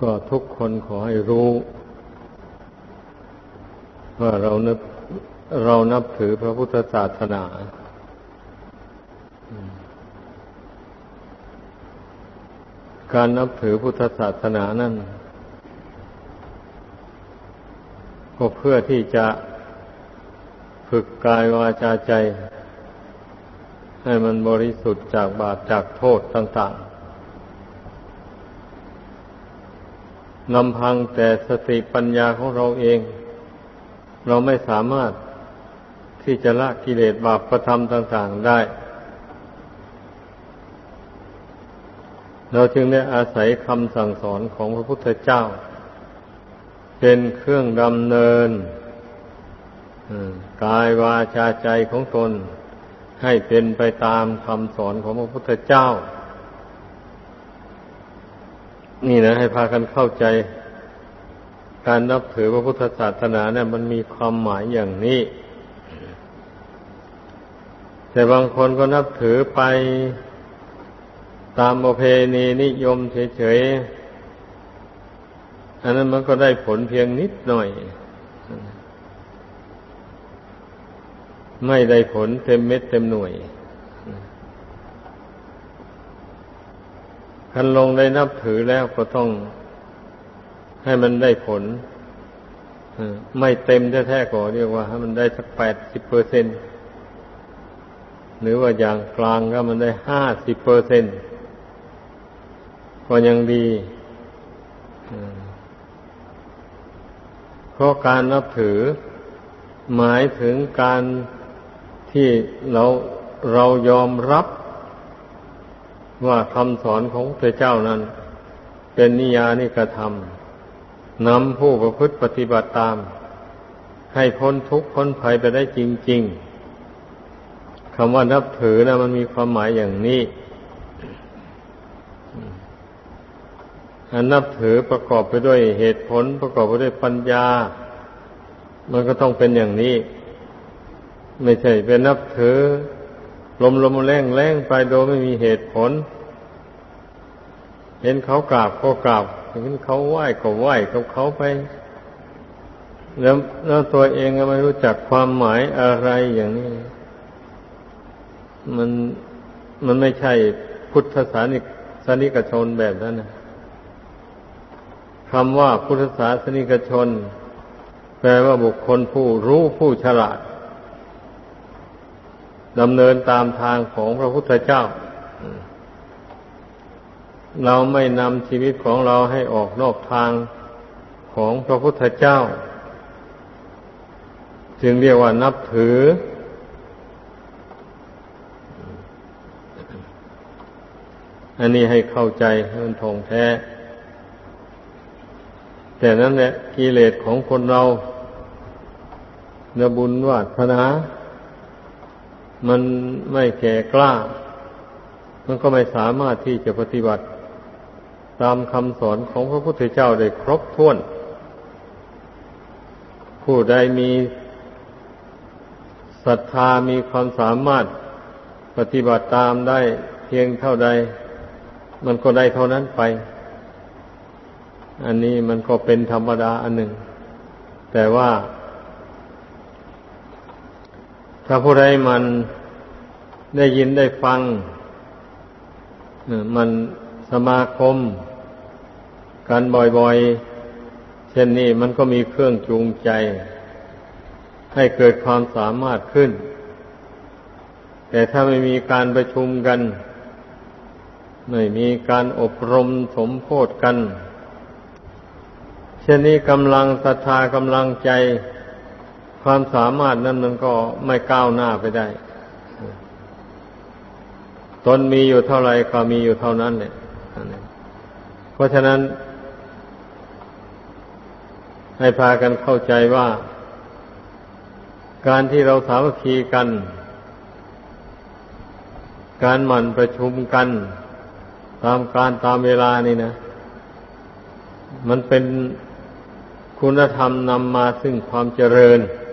ก็ทุกคนขอให้รู้ ว่าเรานับเรานับถือพระพุทธศาสนา การนับถือพุทธศาสนานั่นก็เพื่อที่จะฝึกกายวาจาใจ ให้มันบริสุทธิ์จากบาปจากโทษต่างๆ ลำพังแต่สติปัญญาของเราเอง เราไม่สามารถที่จะละกิเลสบาปประทำต่างๆได้ เราจึงได้อาศัยคำสั่งสอนของพระพุทธเจ้า เป็นเครื่องดำเนินกายวาจาใจของตน ให้เป็นไปตามคำสอนของพระพุทธเจ้า นี่นะให้พากันเข้าใจ การนับถือพระพุทธศาสนาเนี่ย มันมีความหมายอย่างนี้ แต่บางคนก็นับถือไปตามประเพณีนิยมเฉยๆ อันนั้นมันก็ได้ผลเพียงนิดหน่อย ไม่ได้ผลเต็มเม็ดเต็มหน่วย คันลงได้นับถือแล้วก็ต้องให้มันได้ผลไม่เต็มแท้ๆก็เรียกว่าให้มันได้สักแปดสิบเปอร์เซ็นหรือว่าอย่างกลางก็มันได้ห้าสิบเปอร์เซ็นก็ยังดีเพราะการนับถือ หมายถึงการที่เราเรายอมรับ ว่าคำสอนของพระเจ้านั้น เป็นนิยานิกระทำนำผู้ประพฤติปฏิบัติตาม ให้พ้นทุกข์พ้นภัยไปได้จริง ๆคำว่านับถือนะมันมีความหมายอย่างนี้อันนับถือประกอบไปด้วยเหตุผล ประกอบไปด้วยปัญญา มันก็ต้องเป็นอย่างนี้ ไม่ใช่เป็นนับถือ ลมลมแรงแรงไปโดยไม่มีเหตุผล เห็นเขากราบก็กราบเห็นเขาไหว้ก็ไหว้กับเขาไป แล้วแล้วตัวเองก็ไม่รู้จักความหมายอะไรอย่างนี้ มันมันไม่ใช่พุทธศาสนิกสนิกชนแบบนั้นนะคำว่าพุทธศาสนิกชน แปลว่าบุคคลผู้รู้ผู้ฉลาด ดำเนินตามทางของพระพุทธเจ้า เราไม่นำชีวิตของเราให้ออกนอกทางของพระพุทธเจ้า จึงเรียกว่านับถือ อันนี้ให้เข้าใจมันทงแท้ แต่นั้นแหละกิเลสของคนเราเนบุญวาสนา มันไม่แก่กล้า มันก็ไม่สามารถที่จะปฏิบัติ ตามคำสอนของพระพุทธเจ้าได้ครบถ้วน ผู้ใดมีศรัทธามีความสามารถปฏิบัติตามได้เพียงเท่าใด มันก็ได้เท่านั้นไป อันนี้มันก็เป็นธรรมดาอันหนึ่ง แต่ว่า ถ้าผู้ใดมันได้ยินได้ฟังมันสมาคมกันบ่อยๆ เช่นนี้มันก็มีเครื่องจูงใจ ให้เกิดความสามารถขึ้น แต่ถ้าไม่มีการประชุมกัน ไม่มีการอบรมสมโพธกัน เช่นนี้กำลังศรัทธากำลังใจ ความสามารถนั้นมันก็ไม่ก้าวหน้าไปได้ ตนมีอยู่เท่าไรก็มีอยู่เท่านั้นเนี่ยเพราะฉะนั้น ให้พากันเข้าใจว่า การที่เราสามัคคีกัน การหมั่นประชุมกัน ตามการตามเวลานี่นะ มันเป็นคุณธรรมนำมาซึ่งความเจริญเ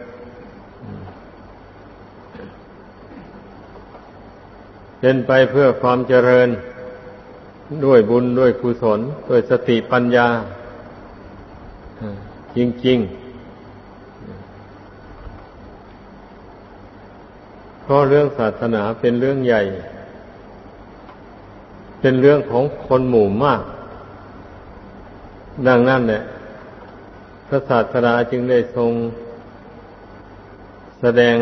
ป็นไปเพื่อความเจริญด้วยบุญด้วยกุศลด้วยสติปัญญา จริงๆ เพราะเรื่องศาสนาเป็นเรื่องใหญ่ เป็นเรื่องของคนหมู่มาก ดังนั้นเนี่ยพระศาสดาจึงได้ทรงแสดง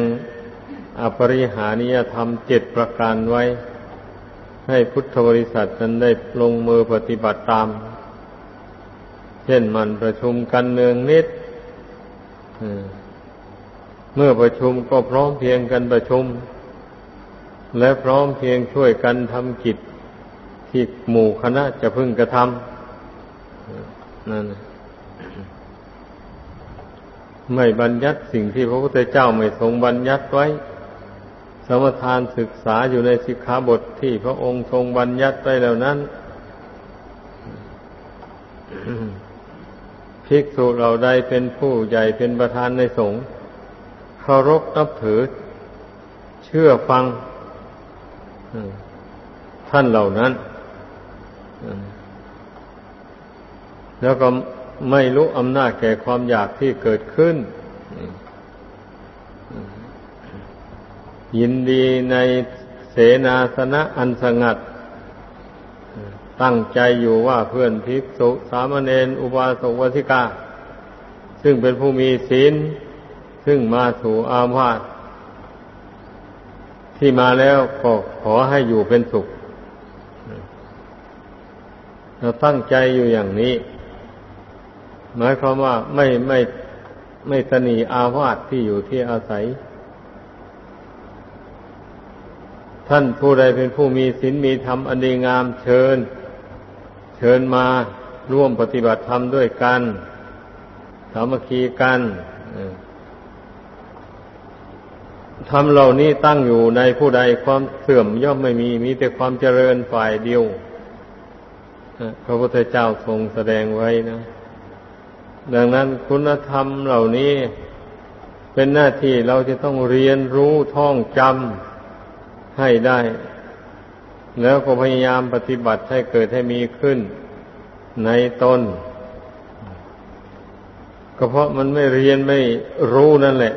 อปริหานิยธรรมเจ็ดประการไว้ ให้พุทธบริษัทนั้นได้ลงมือปฏิบัติตาม เช่นมันประชุมกันเนืองนิดเมื่อประชุมก็พร้อมเพียงกันประชุม และพร้อมเพียงช่วยกันทำกิจที่หมู่คณะจะพึงกระทำนั่นไม่บัญญัติสิ่งที่พระพุทธเจ้าไม่ทรงบัญญัติไว้ สมทานศึกษาอยู่ในสิกขาบทที่พระองค์ทรงบัญญัติไว้แล้วนั้นภิกษุเราใดเป็นผู้ใหญ่เป็นประธานในสงฆ์เคารพนับถือ เชื่อฟังท่านเหล่านั้นแล้วก็ไม่รู้อำนาจแก่ความอยากที่เกิดขึ้น ยินดีในเสนาสนะอันสงัด ตั้งใจอยู่ว่าเพื่อนภิกษุสามเณรอุบาสกวสิกา ซึ่งเป็นผู้มีศีล ซึ่งมาสู่อาวาสที่มาแล้วก็ขอให้อยู่เป็นสุข เราตั้งใจอยู่อย่างนี้ หมายความว่าไม่ไม่ไม่ตนีอาวาสที่อยู่ที่อาศัย ท่านผู้ใดเป็นผู้มีศีลมีธรรมอันดีงามเชิญ เชิญมาร่วมปฏิบัติธรรมด้วยกันสามัคคีกันธรรมเหล่านี้ตั้งอยู่ในผู้ใดความเสื่อมย่อมไม่มี มีแต่ความเจริญฝ่ายเดียวพระพุทธเจ้าทรงแสดงไว้นะ ดังนั้นคุณธรรมเหล่านี้เป็นหน้าที่เราจะต้องเรียนรู้ท่องจำ ให้ได้ แล้วก็พยายามปฏิบัติให้เกิดให้มีขึ้นในตนก็เพราะมันไม่เรียนไม่รู้นั่นแหละ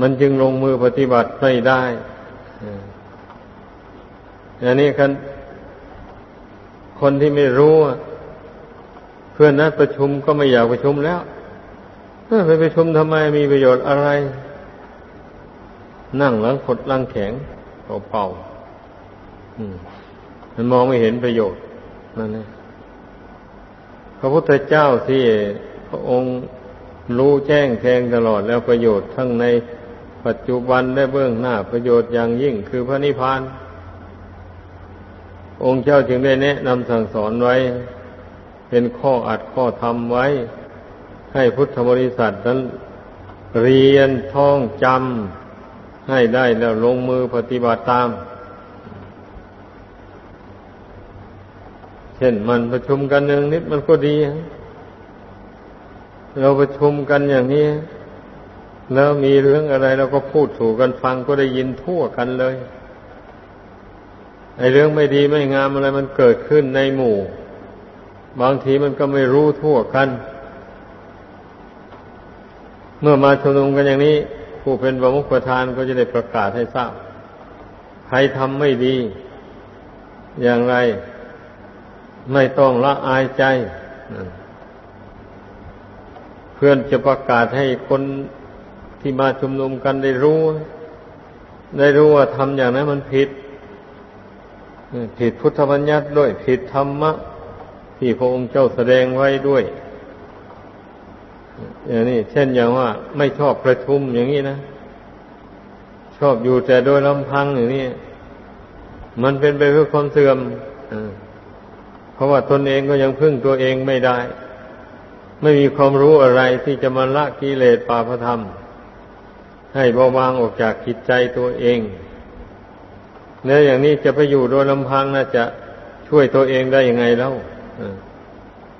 มันจึงลงมือปฏิบัติไม่ได้อันนี้คันคนที่ไม่รู้เพื่อนนัดประชุมก็ไม่อยากประชุมแล้วไปประชุมทำไมมีประโยชน์อะไร นั่งหลังขดลังแข็งเป่าๆมันมองไม่เห็นประโยชน์นั่นเองพระพุทธเจ้าที่พระองค์รู้แจ้งแทงตลอดแล้วประโยชน์ทั้งในปัจจุบันและเบื้องหน้าประโยชน์อย่างยิ่งคือพระนิพพาน องค์เจ้าจึงได้แนะนำสั่งสอนไว้ เป็นข้ออัดข้อทำไว้ ให้พุทธบริษัทนั้นเรียนท่องจำ ให้ได้แล้วลงมือปฏิบัติตาม เช่นมันประชุมกันหนึ่งนิดมันก็ดี เราประชุมกันอย่างนี้ แล้วมีเรื่องอะไรเราก็พูดสู่กันฟังก็ได้ยินทั่วกันเลยไอ้เรื่องไม่ดีไม่งามอะไรมันเกิดขึ้นในหมู่ บางทีมันก็ไม่รู้ทั่วกัน เมื่อมาชุมนุมกันอย่างนี้ ผู้เป็นบมุขประธานก็จะได้ประกาศให้ทราบ ใครทำไม่ดี อย่างไร ไม่ต้องละอายใจ เพื่อนจะประกาศให้คนที่มาชุมนุมกันได้รู้ ได้รู้ว่าทำอย่างนั้นมันผิด ผิดพุทธบัญญัติด้วย ผิดธรรมะ ที่พระองค์เจ้าแสดงไว้ด้วย อย่างนี้เช่นอย่างว่า ไม่ชอบประชุมอย่างนี้นะ ชอบอยู่แต่โดยลำพังอย่างนี้มันเป็นไปเพื่อความเสื่อมเพราะว่าตนเองก็ยังพึ่งตัวเองไม่ได้ ไม่มีความรู้อะไรที่จะมาละกิเลสปาพธรรม ให้เบาบางออกจากจิตใจตัวเองแล้วอย่างนี้จะไปอยู่โดยลำพังนะจะช่วยตัวเองได้ยังไงแล้ว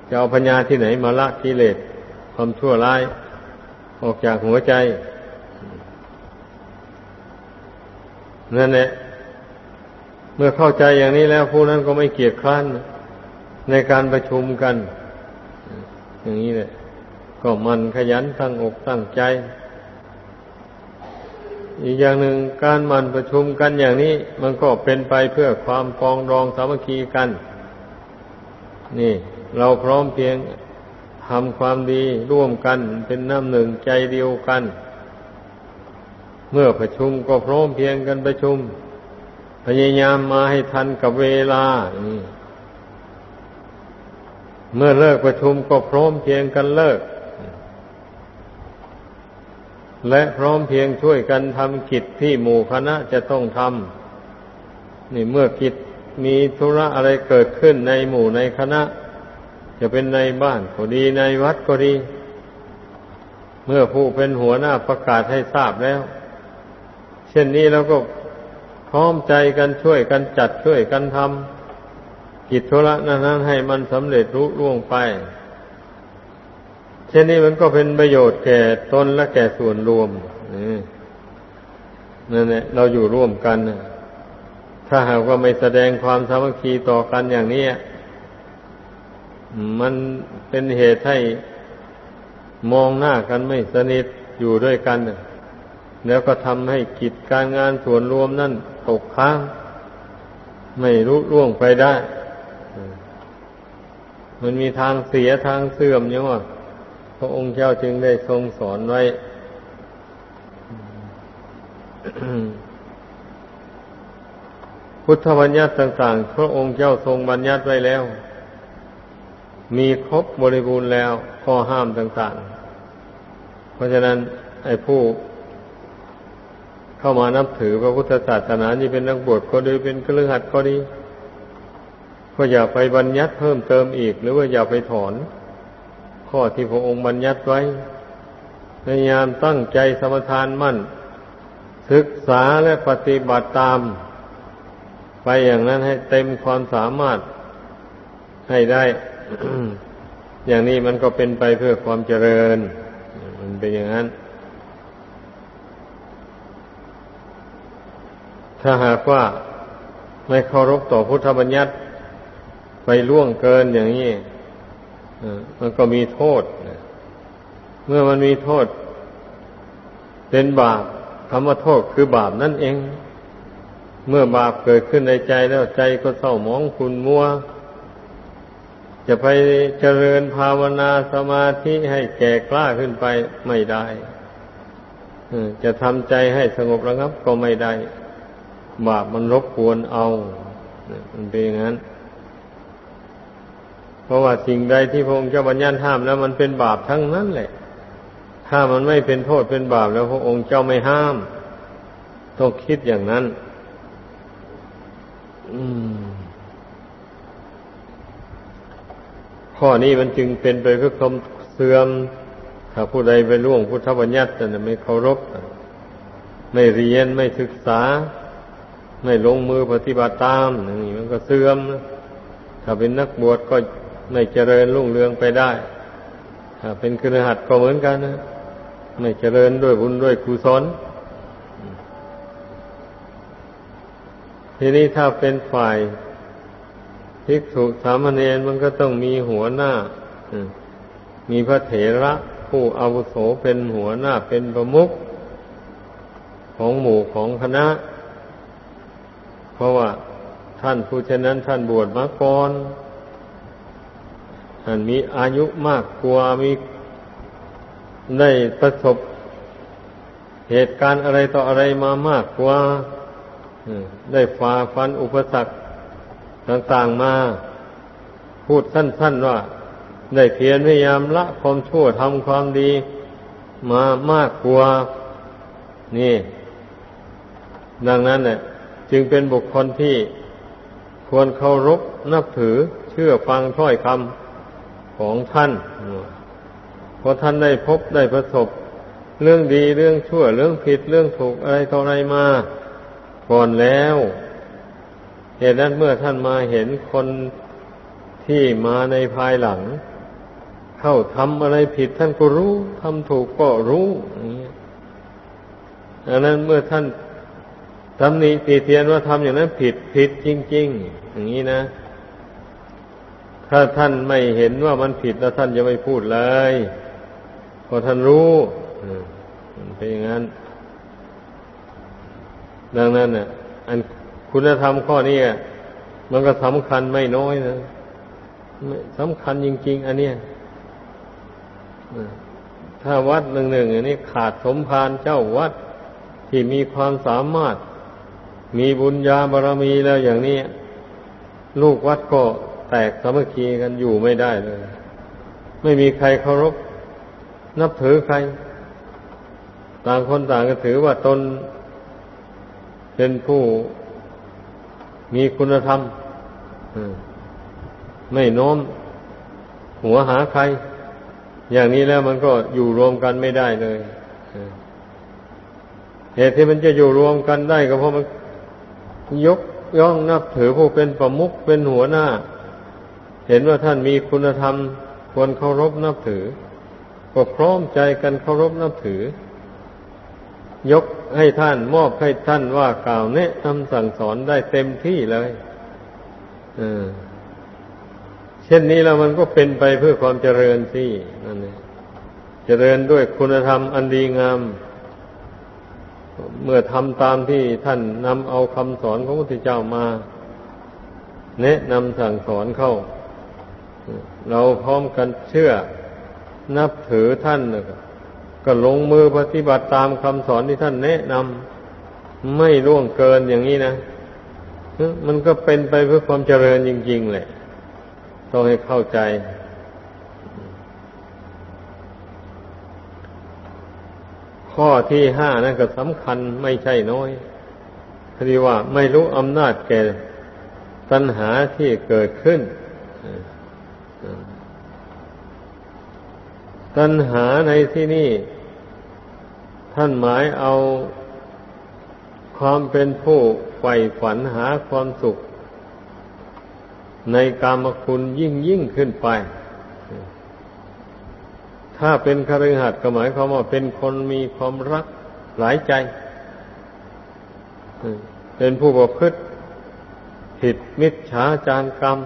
จะเอาปัญญาที่ไหนมาละกิเลส ความชั่วร้าย ออกจากหัวใจนั่นแหละเมื่อเข้าใจอย่างนี้แล้วผู้นั้นก็ไม่เกียจคร้านในการประชุมกัน อย่างนี้เลยก็มันขยันตั้งอกตั้งใจ อีกอย่างหนึ่งการมันประชุมกันอย่างนี้ มันก็เป็นไปเพื่อความปองรองสามัคคีกัน นี่ เราพร้อมเพียง ทำความดีร่วมกันเป็นน้ำหนึ่งใจเดียวกัน เมื่อประชุมก็พร้อมเพียงกันประชุม พยายามมาให้ทันกับเวลาเมื่อเลิกประชุมก็พร้อมเพียงกันเลิก และพร้อมเพียงช่วยกันทำกิจที่หมู่คณะจะต้องทำนี่เมื่อกิจมีธุระอะไรเกิดขึ้นในหมู่ในคณะ จะเป็นในบ้านก็ดีในวัดก็ดี เมื่อผู้เป็นหัวหน้าประกาศให้ทราบแล้ว เช่นนี้เราก็พร้อมใจกันช่วยกันจัดช่วยกันทำกิจธุระนั้นให้มันสำเร็จรุ่ล่วงไป เช่นนี้มันก็เป็นประโยชน์แก่ตนและแก่ส่วนรวมนั่นแหละเราอยู่ร่วมกัน ถ้าหากว่าไม่แสดงความสามัคคีต่อกันอย่างนี้ มันเป็นเหตุให้มองหน้ากันไม่สนิทอยู่ด้วยกัน แล้วก็ทำให้กิจการงานส่วนรวมนั่นตกค้าง ไม่รู้ล่วงไปได้ มันมีทางเสียทางเสื่อมเนี่ยว่าพระองค์เจ้าจึงได้ทรงสอนไว้พุทธบัญญัติต่าง ๆ พระองค์เจ้าทรงบัญญัติไว้แล้ว มีครบบริบูรณ์แล้วข้อห้ามต่างๆ เพราะฉะนั้นไอ้ผู้เข้ามานับถือพระพุทธศาสนานี่เป็นนักบวชก็ดีเป็นเครือขัดก็ดี ก็อย่าไปบัญญัติเพิ่มเติมอีก หรือว่าอย่าไปถอน ข้อที่พระองค์บัญญัติไว้พยายามตั้งใจสมทานมั่น ศึกษาและปฏิบัติตาม ไปอย่างนั้นให้เต็มความสามารถให้ได้ อย่างนี้มันก็เป็นไปเพื่อความเจริญ มันเป็นอย่างนั้น ถ้าหากว่าไม่เคารพต่อพุทธบัญญัติไปล่วงเกินอย่างนี้มันก็มีโทษ เมื่อมันมีโทษ เป็นบาปคำว่าโทษคือบาปนั่นเอง เมื่อบาปเกิดขึ้นในใจแล้วใจก็เศร้าหมองขุนมัว จะไปเจริญภาวนาสมาธิให้แก่กล้าขึ้นไปไม่ได้จะทำใจให้สงบระงับก็ไม่ได้ บาปมันรบกวนเอามันเป็นอย่างนั้น เพราะว่าสิ่งใดที่พระองค์เจ้าบัญญัติห้ามแล้วมันเป็นบาปทั้งนั้นแหละ ถ้ามันไม่เป็นโทษเป็นบาปแล้วพระองค์เจ้าไม่ห้าม ต้องคิดอย่างนั้น อืม ข้อนี้มันจึงเป็นไปเพื่อความเสื่อม ถ้าผู้ใดไปล่วงพุทธบัญญัติแต่ไม่เคารพ ไม่เรียนไม่ศึกษา ไม่ลงมือปฏิบัติตามนี่มันก็เสื่อม ถ้าเป็นนักบวชก็ไม่เจริญรุ่งเรืองไปได้ ถ้าเป็นครหัดก็เหมือนกันนะไม่เจริญด้วยบุญด้วยกุศลทีนี้ถ้าเป็นฝ่าย ภิกษุสามเณรมันก็ต้องมีหัวหน้า มีพระเถระผู้อาวุโสเป็นหัวหน้าเป็นประมุขของหมู่ของคณะ เพราะว่าท่านผู้เช่นนั้นท่านบวชมาก่อนท่านมีอายุมากกว่ามีได้ประสบเหตุการณ์อะไรต่ออะไรมามากกว่าได้ฝ่าฟันอุปสรรค ต่างๆมา พูดสั้นๆว่า ได้เพียรพยายามละความชั่วทำความดี มามากกว่านี่ ดังนั้นเนี่ยจึงเป็นบุคคลที่ควรเคารพนับถือเชื่อฟังถ้อยคำของท่านเพราะท่านได้พบได้ประสบ เรื่องดีเรื่องชั่วเรื่องผิดเรื่องถูกอะไรต่ออะไรมา ก่อนแล้ว เหตุนั้นเมื่อท่านมาเห็นคนที่มาในภายหลัง เข้าทำอะไรผิดท่านก็รู้ทำถูกก็รู้อันนั้นเมื่อท่านตำหนิตีเตียนว่าทำอย่างนั้นผิดผิดจริง ๆ อย่างนี้นะ ถ้าท่านไม่เห็นว่ามันผิดแล้วท่านจะไม่พูดเลยเพราะท่านรู้เป็นอย่างนั้น ดังนั้นเนี่ยอัน คุณธรรมข้อนี้มันก็สำคัญไม่น้อยนะสำคัญจริง ๆ อันเนี้ยถ้าวัดหนึ่งหนึ่งอันนี้ขาดสมภารเจ้าวัดที่มีความสามารถ มีบุญญาบารมีแล้วอย่างนี้ ลูกวัดก็แตกสามัคคีกันอยู่ไม่ได้เลย ไม่มีใครเคารพ นับถือใคร ต่างคนต่างก็ถือว่าตนเป็นผู้ มีคุณธรรมไม่โน้มหัวหาใคร อย่างนี้แล้วมันก็อยู่รวมกันไม่ได้เลยเหตุที่มันจะอยู่รวมกันได้ก็เพราะมันยกย่องนับถือผู้เป็นประมุขเป็นหัวหน้า เห็นว่าท่านมีคุณธรรมควรเคารพนับถือ ก็พร้อมใจกันเคารพนับถือ ยกให้ท่านมอบให้ท่านว่ากล่าวแนะนำสั่งสอนได้เต็มที่เลยเช่นนี้แล้วมันก็เป็นไปเพื่อความเจริญสินั่นเองเจริญด้วยคุณธรรมอันดีงาม เมื่อทำตามที่ท่านนำเอาคำสอนของพระพุทธเจ้ามา แนะนำสั่งสอนเข้า เราพร้อมกันเชื่อ นับถือท่าน ก็ลงมือปฏิบัติตามคำสอนที่ท่านแนะนำไม่ล่วงเกินอย่างนี้นะมันก็เป็นไปเพื่อความเจริญจริง ๆ แหละ ต้องให้เข้าใจ ข้อที่ห้านั่นก็สำคัญไม่ใช่น้อยคือว่าไม่รู้อำนาจแก่ตัณหาที่เกิดขึ้น ตัณหาในที่นี้ ท่านหมายเอาความเป็นผู้ใฝ่ฝันหาความสุข ในกามคุณยิ่งยิ่งขึ้นไป ถ้าเป็นคฤหัสถ์ก็หมายความว่าเป็นคนมีความรักหลายใจ เป็นผู้ประพฤติผิดมิจฉาจารกรรม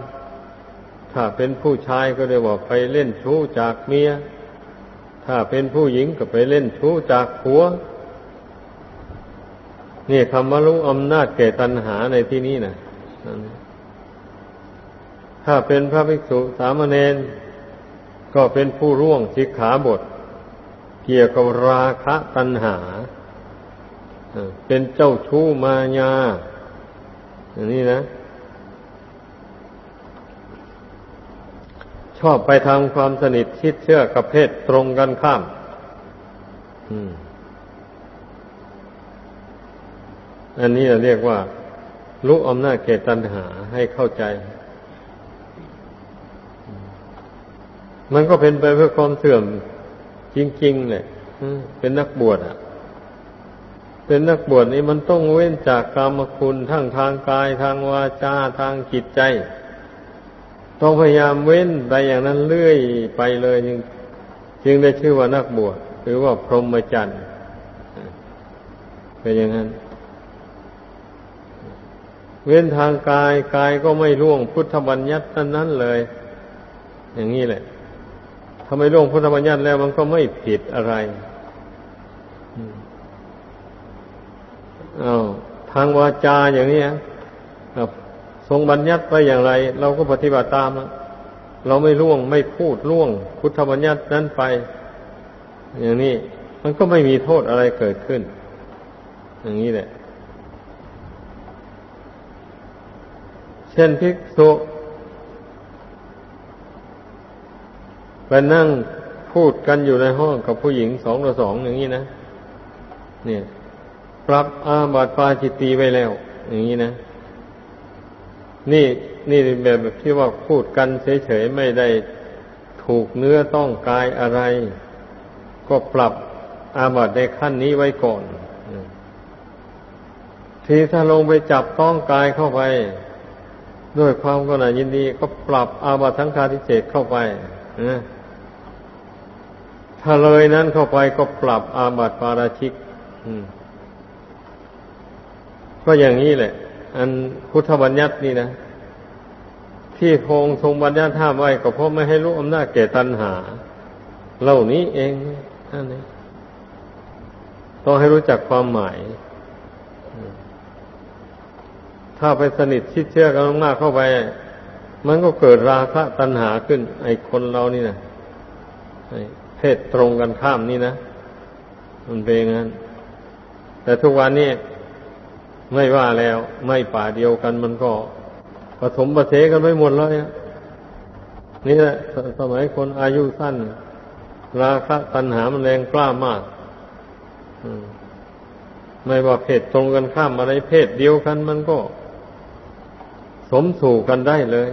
ถ้าเป็นผู้ชายก็เรียกว่าไปเล่นชู้จากเมีย ถ้าเป็นผู้หญิงก็ไปเล่นชู้จากผัวนี่คำว่ารู้อำนาจแก่ตัณหาในที่นี้นะถ้าเป็นพระภิกษุสามเณรก็เป็นผู้ร่วงสิกขาบท เกี่ยวกับราคะตัณหา เป็นเจ้าชู้มายาอย่างนี้นะ อบไปทำความสนิทชิดเชื่อกับเพศตรงกันข้ามอันนี้เราเรียกว่ารู้อำนาจเกตัญหาให้เข้าใจ มันก็เป็นไปเพื่อความเสื่อมจริงๆเลยเป็นนักบวชอะ เป็นนักบวชนี่มันต้องเว้นจากกรรมคุณทั้งทางกายทางวาจาทางจิตใจ ต้องพยายามเว้นไปอย่างนั้นเรื่อยไปเลยจึงจึงได้ชื่อว่านักบวชหรือว่าพรหมจรรย์เป็นอย่างนั้น เว้นทางกายกายก็ไม่ล่วงพุทธบัญญัตินั้นเลย อย่างนี้แหละถ้าไม่ล่วงพุทธบัญญัติแล้วมันก็ไม่ผิดอะไรอา้าวทางวาจาอย่างนี้ ทรงบัญญัติไว้อย่างไร เราก็ปฏิบัติตาม เราไม่ล่วงไม่พูดล่วง พุทธบัญญัตินั้นไป อย่างนี้มันก็ไม่มีโทษอะไรเกิดขึ้น อย่างนี้แหละ เช่นภิกษุไปนั่งพูดกันอยู่ในห้องกับผู้หญิงสองต่อสองอย่างนี้นะ เนี่ย ปรับอาบัติปาจิตตีไว้แล้ว อย่างนี้นะ นี่นี่แบบที่ว่าพูดกันเฉยๆไม่ได้ถูกเนื้อต้องกายอะไร ก็ปรับอาบัติในขั้นนี้ไว้ก่อน ทีถ้าลงไปจับต้องกายเข้าไป ด้วยความก็นายินดี ก็ปรับอาบัติทั้งคาทิเศษเข้าไปถ้าเลยนั้นเข้าไปก็ปรับอาบัติปาราชิกก็อย่างนี้แหละ อันพุทธบัญญัตินี่นะ ที่พงทรงบัญญัติห้ามไว้ก็เพราะไม่ให้รู้อำนาจแก่ตัณหาเหล่านี้เองนั่นเองต้องให้รู้จักความหมาย ถ้าไปสนิทชิดเชื่อกันมากเข้าไป มันก็เกิดราคะตัณหาขึ้น ไอ้คนเรานี่นะเพศตรงกันข้ามนี่นะ มันเป็นงั้น แต่ทุกวันนี้ ไม่ว่าแล้ว ไม่ป่าเดียวกันมันก็ผสมประเทกันไม่หมดเลยนี่แหละสมัยคนอายุสั้น ราคะตัณหามันแรงกล้ามากไม่ว่าเพศตรงกันข้ามอะไรเพศเดียวกันมันก็ สมสู่กันได้เลย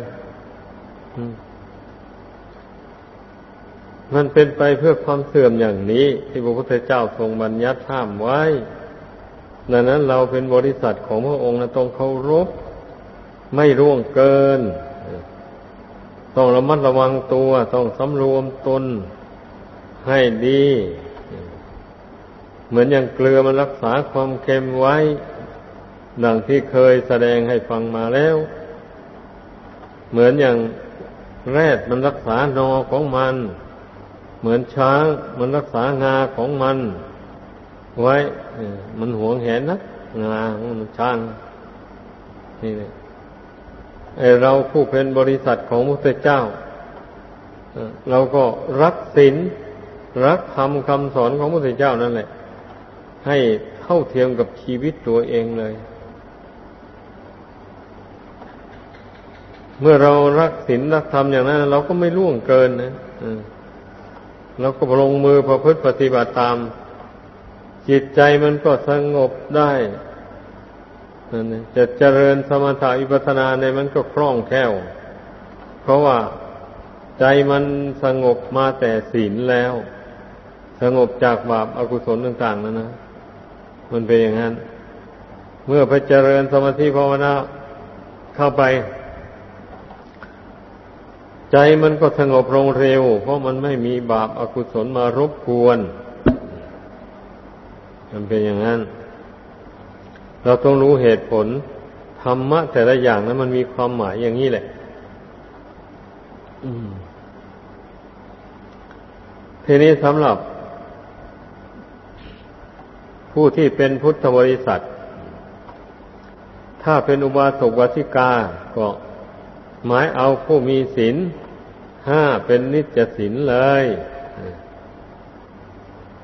มันเป็นไปเพื่อความเสื่อมอย่างนี้ ที่พระพุทธเจ้าทรงบัญญัติห้ามไว้ ดังนั้นเราเป็นบริษัทของพระองค์นะต้องเคารพไม่ร่วงเกิน ต้องระมัดระวังตัว ต้องสำรวมตนให้ดี เหมือนอย่างเกลือมันรักษาความเค็มไว้ ดังที่เคยแสดงให้ฟังมาแล้ว เหมือนอย่างแรดมันรักษานอของมัน เหมือนช้างมันรักษางาของมัน ไว้ มันหวงแหนนะงามันช้างนี่เลยเราผู้เป็นบริษัทของพระพุทธเจ้า เราก็รักศีลรักคำคำสอนของพระพุทธเจ้านั่นแหละ ให้เท่าเทียมกับชีวิตตัวเองเลย เมื่อเรารักศีลรักธรรมอย่างนั้น เราก็ไม่ล่วงเกินนะเราก็ลงมือประพฤติปฏิบัติตาม จิตใจมันก็สงบได้นั่นจะเจริญสมถะอิปัสนาในมันก็คล่องแคล่ว เพราะว่าใจมันสงบมาแต่ศีลแล้ว สงบจากบาปอากุศลต่างๆนั่นนะมันเป็นอย่างนั้น เมื่อไปเจริญสมาธิภาวนาเข้าไป ใจมันก็สงบลงเร็ว เพราะมันไม่มีบาปอากุศลมารบกวน มันเป็นอย่างนั้น เราต้องรู้เหตุผลธรรมะแต่ละอย่างนั้นมันมีความหมายอย่างนี้แหละทีนี้สำหรับ ผู้ที่เป็นพุทธบริษัท ถ้าเป็นอุบาสกวสิกา ก็หมายเอาผู้มีศีลห้าเป็นนิจศีลเลย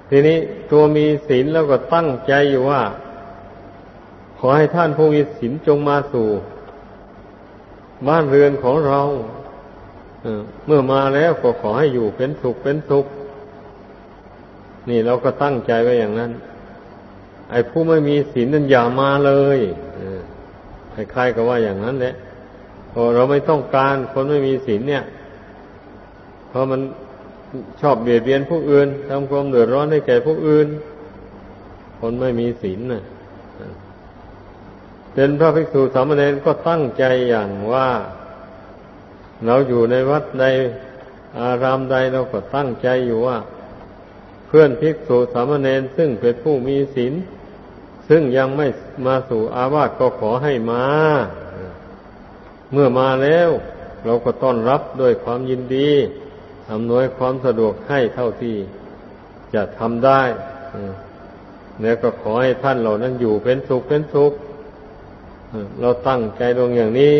ทีนี้ตัวมีศีลแล้วก็ตั้งใจอยู่ว่า ขอให้ท่านผู้มีศีลจงมาสู่ บ้านเรือนของเราเมื่อมาแล้วก็ขอให้อยู่เป็นสุขเป็นสุข นี่เราก็ตั้งใจไว้อย่างนั้น ไอ้ผู้ไม่มีศีลนั้นอย่ามาเลยคล้ายๆกับว่าอย่างนั้นแหละพอเราไม่ต้องการคนไม่มีศีลเนี่ย เพราะมัน ชอบเบียดเบียนผู้อื่นทำความเดือดร้อนให้แก่ผู้อื่น คนไม่มีศีลน่ะเป็นพระภิกษุสามเณรก็ตั้งใจอย่างว่า เราอยู่ในวัดใดอารามใดเราก็ตั้งใจอยู่ว่า เพื่อนภิกษุสามเณรซึ่งเป็นผู้มีศีลซึ่งยังไม่มาสู่อาวาสก็ขอให้มา เมื่อมาแล้ว เราก็ต้อนรับด้วยความยินดี อำนวยความสะดวกให้เท่าที่จะทำได้แล้วก็ขอให้ท่านเหล่านั้นอยู่เป็นสุขเป็นสุขเราตั้งใจลงอย่างนี้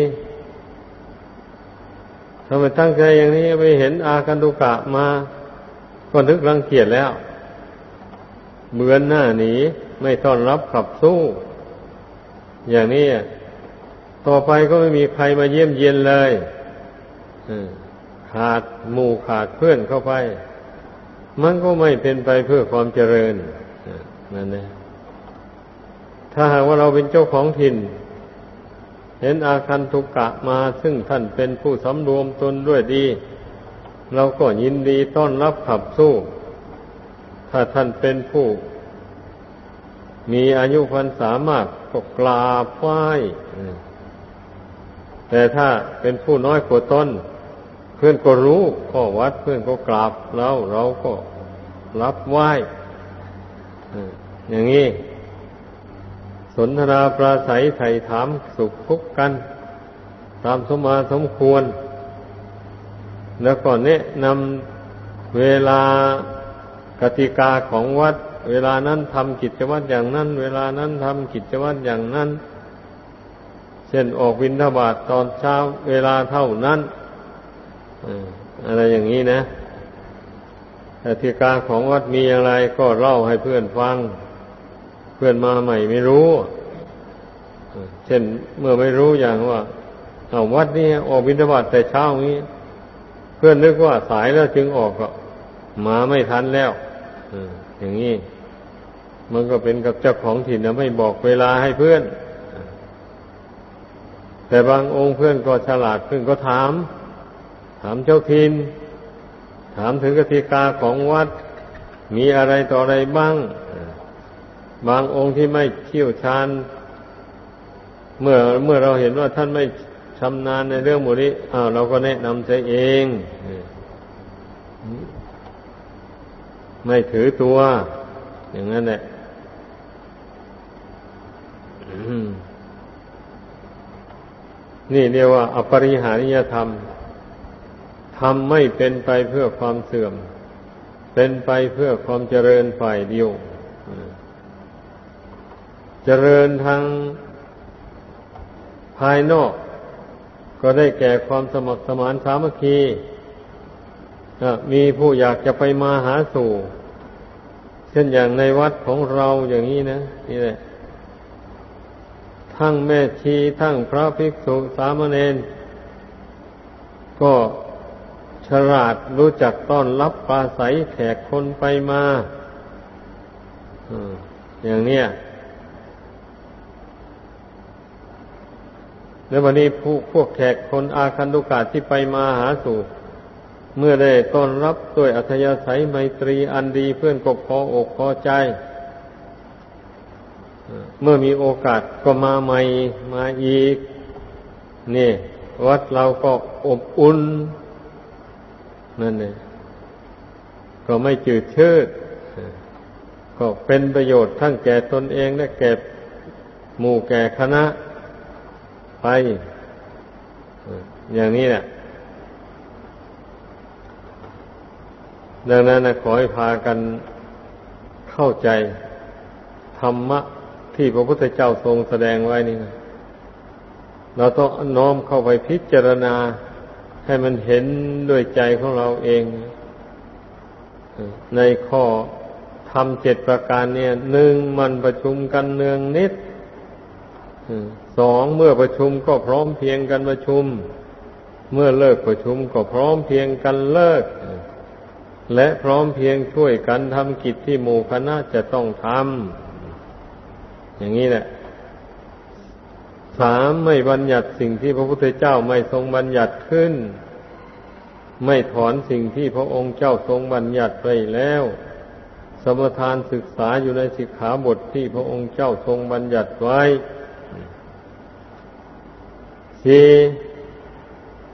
ถ้าไม่ตั้งใจอย่างนี้ไปเห็นอาการดุกะมาก็นึกรังเกียจแล้วเบือนหน้าหนีไม่ต้อนรับขับสู้ อย่างนี้ ต่อไปก็ไม่มีใครมาเยี่ยมเยียนเลย ขาดหมู่ขาดเพื่อนเข้าไป มันก็ไม่เป็นไปเพื่อความเจริญนั่นนะถ้าหากว่าเราเป็นเจ้าของถิ่น เห็นอาคันทุกกะมาซึ่งท่านเป็นผู้สำรวมตนด้วยดี เราก็ยินดีต้อนรับขับสู้ ถ้าท่านเป็นผู้ มีอายุพันสามารถก็กราบไหว้แต่ถ้าเป็นผู้น้อยกว่าตน เพื่อนก็รู้ข้อวัดเพื่อนก็กราบเราเราก็รับไหว้อย่างนี้ สนทนาปราศัยไถ่ถามสุขทุกข์กัน ตามสมมาสมควร แล้วก็แนะนำเวลากติกาของวัด เวลานั้นทำกิจวัตรอย่างนั้น เวลานั้นทำกิจวัตรอย่างนั้น เช่นออกวินทบาทตอนเช้า เวลาเท่านั้น อะไรอย่างนี้นะกติกาของวัดมีอะไรก็เล่าให้เพื่อนฟัง เพื่อนมาใหม่ไม่รู้ เช่นเมื่อไม่รู้อย่างว่าเอาวัดนี้ออกบิณฑบาตแต่เช้านี้ เพื่อนนึกว่าสายแล้วจึงออกก็มาไม่ทันแล้วอย่างนี้มันก็เป็นกับเจ้าของถิ่นนะไม่บอกเวลาให้เพื่อน แต่บางองค์เพื่อนก็ฉลาดเพื่อนก็ถาม ถามเจ้าถิ่นถามถึงกติกาของวัด มีอะไรต่ออะไรบ้าง บางองค์ที่ไม่เชี่ยวชาญ เมื่อเมื่อเราเห็นว่าท่านไม่ชำนาญในเรื่องหมู่นี้อ้าวเราก็แนะนำใช้เอง ไม่ถือตัว อย่างนั้นแหละนี่เรียกว่า อปริหานิยธรรม ทำไม่เป็นไปเพื่อความเสื่อม เป็นไปเพื่อความเจริญฝ่ายเดียว เจริญทางภายนอก ก็ได้แก่ความสมัครสมานสามัคคีมีผู้อยากจะไปมาหาสู่ เช่นอย่างในวัดของเราอย่างนี้นะนี่แหละทั้งแม่ชีทั้งพระภิกษุสามเณรก็ ฉลาดรู้จักต้อนรับปลาใสแขกคนไปมาอย่างเนี้ยแล้ววันนี้ผู้พวกแขกคนอาคันตุกาที่ไปมาหาสู่ เมื่อได้ต้อนรับด้วยอัธยาศัยไมตรีอันดีเพื่อนก็พออกพอใจ เมื่อมีโอกาสก็มาใหม่มาอีก นี่ วัดเราก็อบอุ่น นั่นเองก็ไม่จืดชืดก็เป็นประโยชน์ทั้งแก่ตนเองและแก่หมู่แก่คณะไป อย่างนี้แหละดังนั้นนะขอให้พากันเข้าใจธรรมะที่พระพุทธเจ้าทรงแสดงไว้นี่นะเราต้องน้อมเข้าไปพิจารณา ให้มันเห็นด้วยใจของเราเอง ในข้อทำเจ็ดประการเนี่ยหนึ่งมันประชุมกันเนืองนิดสองเมื่อประชุมก็พร้อมเพียงกันประชุม เมื่อเลิกประชุมก็พร้อมเพียงกันเลิก และพร้อมเพียงช่วยกันทำกิจที่หมู่คณะจะต้องทำอย่างนี้แหละ สามไม่บัญญัติสิ่งที่พระพุทธเจ้าไม่ทรงบัญญัติขึ้น ไม่ถอนสิ่งที่พระองค์เจ้าทรงบัญญัติไปแล้ว สมทานศึกษาอยู่ในสิกขาบทที่พระองค์เจ้าทรงบัญญัติไว้สี่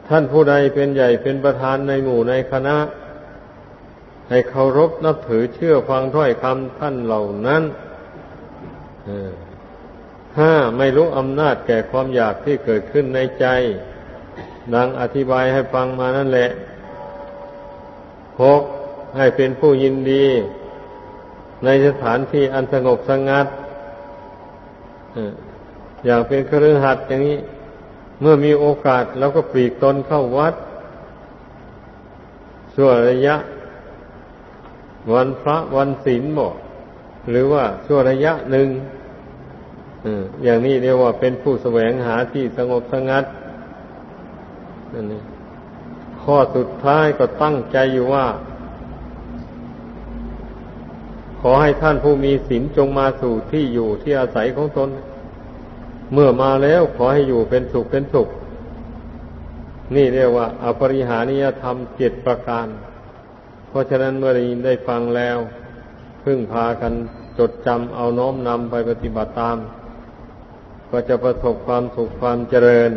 ท่านผู้ใดเป็นใหญ่เป็นประธานในหมู่ในคณะ ให้เคารพนับถือเชื่อฟังถ้อยคำท่านเหล่านั้น ห้าไม่รู้อำนาจแก่ความอยากที่เกิดขึ้นในใจ ดังอธิบายให้ฟังมานั่นแหละหกให้เป็นผู้ยินดี ในสถานที่อันสงบสงัดอย่างเป็นครือหัดอย่างนี้ เมื่อมีโอกาสเราก็ปลีกตนเข้าวัดชั่วระยะ วันพระวันศีลบอกหรือว่าชั่วระยะหนึ่ง อย่างนี้เรียกว่าเป็นผู้แสวงหาที่สงบสงัดนั่นเองข้อสุดท้ายก็ตั้งใจอยู่ว่า ขอให้ท่านผู้มีศีลจงมาสู่ที่อยู่ที่อาศัยของตน เมื่อมาแล้วขอให้อยู่เป็นสุขเป็นสุข นี่เรียกว่า อปริหานิยธรรมเจ็ดประการ เพราะฉะนั้นเมื่อได้ได้ฟังแล้ว พึ่งพากันจดจำเอาน้อมนำไปปฏิบัติตาม ก็จะประสบความสุขความเจริญ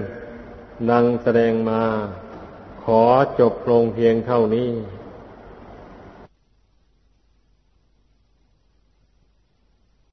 นังแสดงมา ขอจบลงเพียงเท่านี้